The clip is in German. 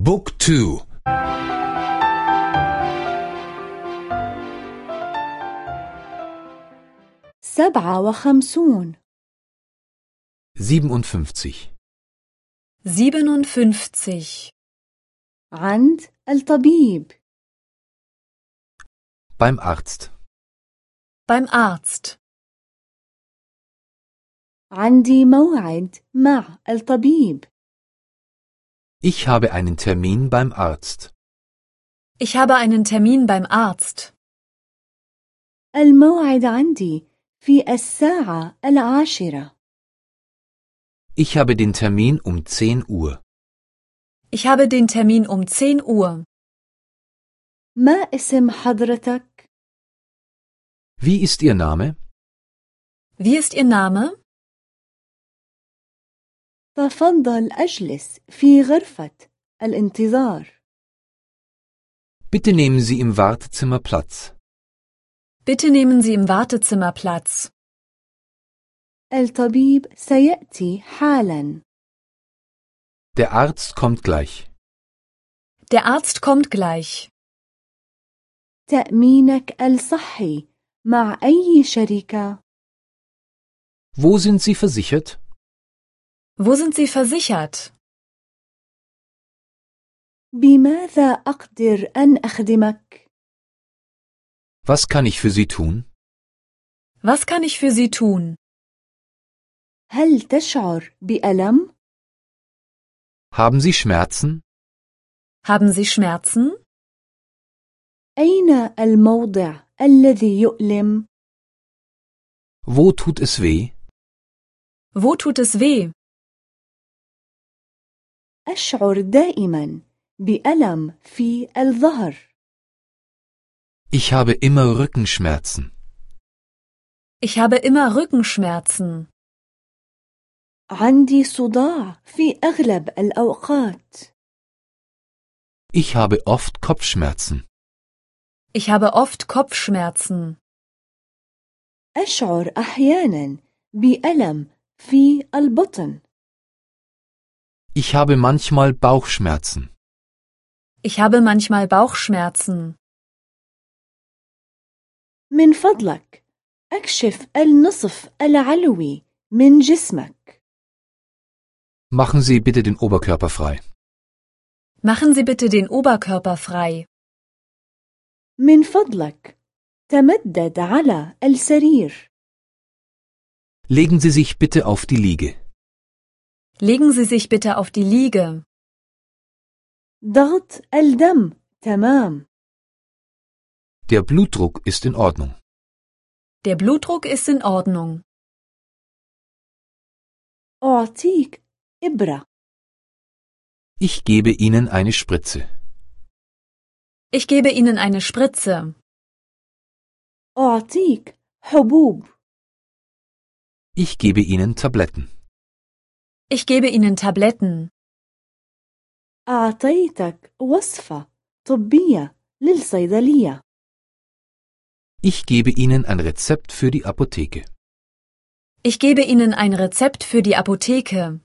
بوك تو سبعة وخمسون 57 57. عند الطبيب beim Arzt Beim Arzt. عندي موعد مع الطبيب Ich habe einen Termin beim Arzt. Ich habe einen Termin beim Arzt. الموعد عندي في الساعة العاشرة Ich habe den Termin um 10 Uhr. Ich habe den Termin um 10 Uhr. ما اسم حضرتك؟ Wie ist Ihr Name? Wie ist Ihr Name? تفضل أجلس في غرفة الانتظار Bitte nehmen Sie im Wartezimmer Platz. Bitte nehmen Sie im Wartezimmer Platz. الطبيب سيأتي حالا Der Arzt kommt gleich. Der Arzt kommt gleich. تأمينك الصحي مع أي شركة؟ Wo sind Sie versichert? Wo sind Sie versichert? بماذا أقدر أن أخدمك؟ Was kann ich für Sie tun? Was kann ich für Sie tun? هل تشعر بألم؟ Haben Sie Schmerzen? Haben Sie Schmerzen? أين الموضع الذي يؤلم؟ Wo tut es weh? Wo tut es weh? أشعر دائما بألم في الظهر Ich habe immer Rückenschmerzen. Ich habe immer Rückenschmerzen. عندي صداع في أغلب الأوقات Ich habe oft Kopfschmerzen. Ich habe oft Kopfschmerzen. أشعر أحيانا بألم في البطن Ich habe manchmal Bauchschmerzen. Ich habe manchmal Bauchschmerzen. من فضلك أكشف النصف العلوي من جسمك Machen Sie bitte den Oberkörper frei. Machen Sie bitte den Oberkörper frei. من فضلك تمدد على السرير Legen Sie sich bitte auf die Liege. Legen Sie sich bitte auf die Liege. ضغط الدم تمام Der Blutdruck ist in Ordnung. Der Blutdruck ist in Ordnung. أعطيك إبرة Ich gebe Ihnen eine Spritze. Ich gebe Ihnen eine Spritze. أعطيك حبوب Ich gebe Ihnen Tabletten. Ich gebe Ihnen Tabletten. أعطيتك وصفة طبية للصيدلية Ich gebe Ihnen ein Rezept für die Apotheke. Ich gebe Ihnen ein Rezept für die Apotheke.